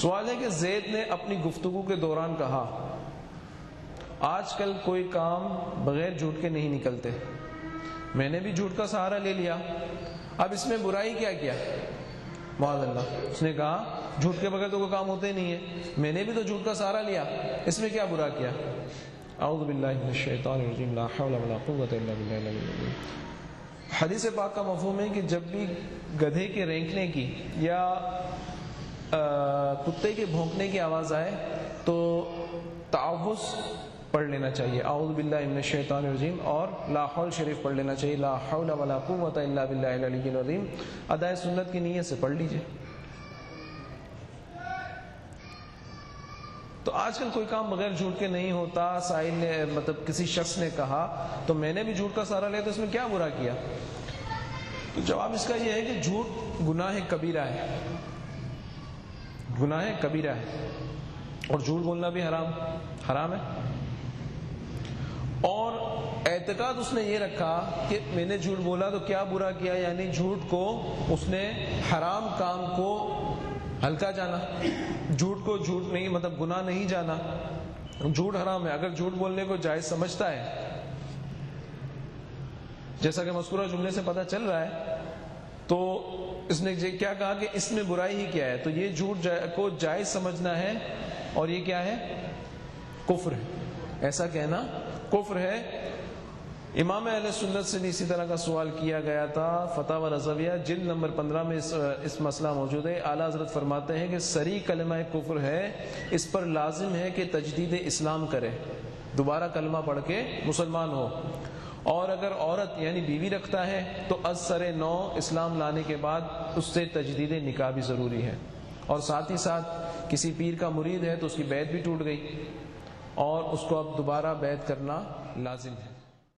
سوال ہے کہ زید نے اپنی گفتگو کے دوران کہا، آج کل کوئی کام بغیر جھوٹ کے نہیں نکلتے۔ میں نے بھی جھوٹ کا سہارا لے لیا۔ اب اس میں برائی کیا کیا؟ معاذ اللہ۔ اس نے کہا، جھوٹ کے بغیر تو کوئی کام ہوتے نہیں ہے۔ میں نے بھی تو جھوٹ کا سہارا لیا۔ اس میں کیا برا کیا؟ اعوذ باللہ من الشیطان الرجیم، لا حول ولا قوت الا باللہ حدیث پاک کا مفہوم ہے کہ جب بھی گدھے کے رینکنے کی یا کتے کے بھونکنے کی آواز آئے تو تعوض پڑھ لینا چاہیے۔ اعوذ باللہ من الشیطان الرجیم۔ اور لا حول شریف پڑھ لینا چاہیے۔ لا حول ولا قوت الا باللہ العلی العظیم۔ ادائے سنت کی نیت سے پڑھ لیجیے۔ تو آج کل کوئی کام بغیر جھوٹ کے نہیں ہوتا۔ ساحل نے مطلب کسی شخص نے کہا، تو میں نے بھی جھوٹ کا سہارا لیا تو اس میں کیا برا کیا؟ تو جواب اس کا یہ ہے کہ جھوٹ گناہ کبیرہ ہے۔ گناہ کبیرہ ہے اور جھوٹ بولنا بھی حرام حرام ہے۔ اور اعتقاد اس نے یہ رکھا کہ میں نے جھوٹ بولا تو کیا برا کیا یعنی جھوٹ کو اس نے حرام کام کو ہلکا جانا۔ جھوٹ کو جھوٹ نہیں مطلب گناہ نہیں جانا۔ جھوٹ حرام ہے، اگر جھوٹ بولنے کو جائز سمجھتا ہے۔ جیسا کہ مذکورہ جملے سے پتہ چل رہا ہے تو اس نے کیا کہا کہ اس میں برائی ہی کیا ہے؟ تو یہ جھوٹ کو جائز سمجھنا ہے اور یہ کیا ہے؟ کفر ہے۔ ایسا کہنا کفر ہے۔ امام علیہ سنت سے اسی طرح کا سوال کیا گیا تھا۔ فتح و رضویہ جلد نمبر پندرہ میں اس اس مسئلہ موجود ہے۔ اعلیٰ حضرت فرماتے ہیں کہ سری کلمہ کفر ہے۔ اس پر لازم ہے کہ تجدید اسلام کرے۔ دوبارہ کلمہ پڑھ کے مسلمان ہو۔ اور اگر عورت یعنی بیوی رکھتا ہے تو از سر نو اسلام لانے کے بعد اس سے تجدید نکاح بھی ضروری ہے۔ اور ساتھ ہی ساتھ کسی پیر کا مرید ہے تو اس کی بیت بھی ٹوٹ گئی اور اس کو اب دوبارہ بیت کرنا لازم ہے۔